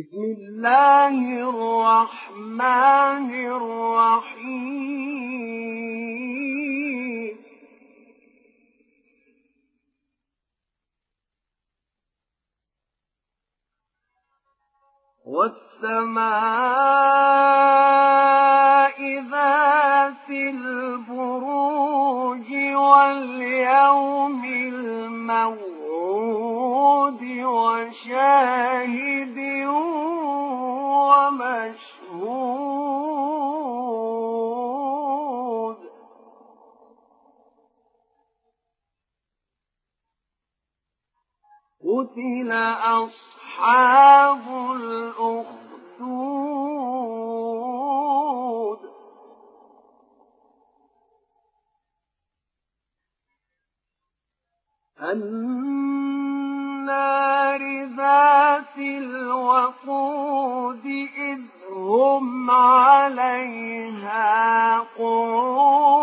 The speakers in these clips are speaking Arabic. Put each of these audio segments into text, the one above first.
بسم الله الرحمن الرحيم. والسماء ذات البروج قتل أصحاب الأخدود النار ذات الوقود إذ هم عليها قعود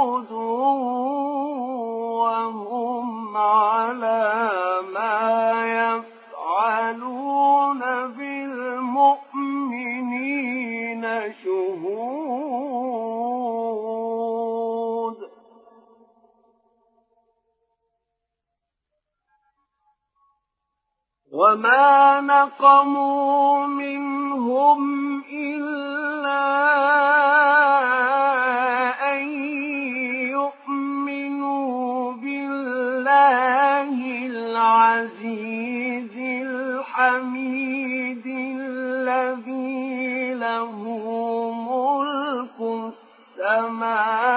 وما نقموا منهم إلا أن يؤمنوا بالله العزيز الحميد الذي له ملك السماوات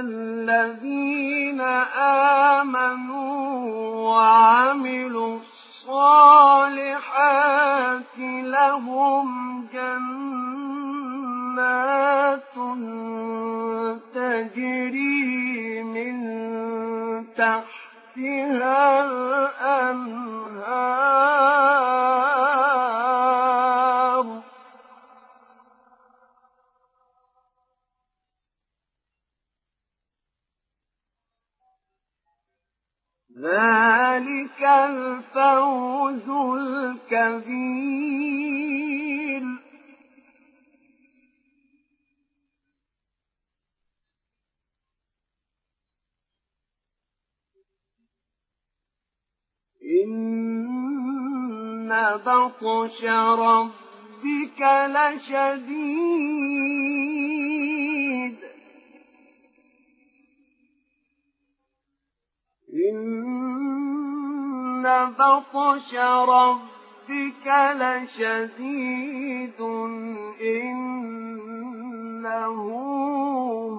الذين آمنوا وعملوا الصالحات لهم جنات تجري من تحتها الأنهار ذلك الفوز الكبير. إن بطش ربك لشديد. بطش ربك لشديد إنه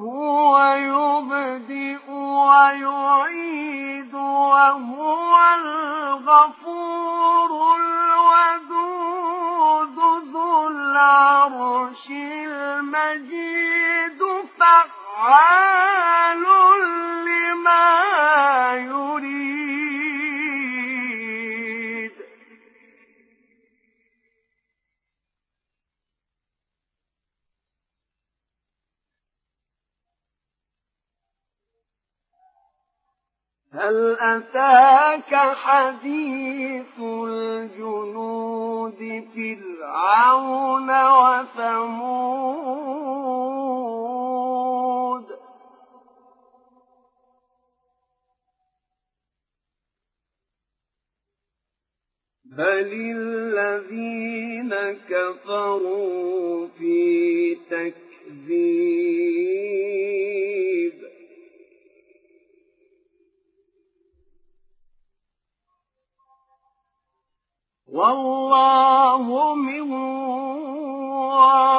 هو يبدئ ويعيد وهو الغفور هل أتاك حديث الجنود فرعون وثمود؟ بل الذين كفروا في تكذيب والله من ورائهم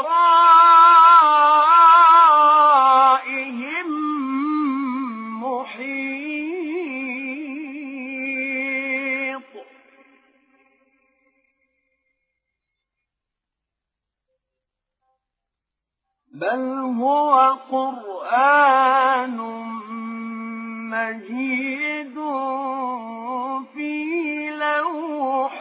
محيط. بل هو قرآن مجيد في لوح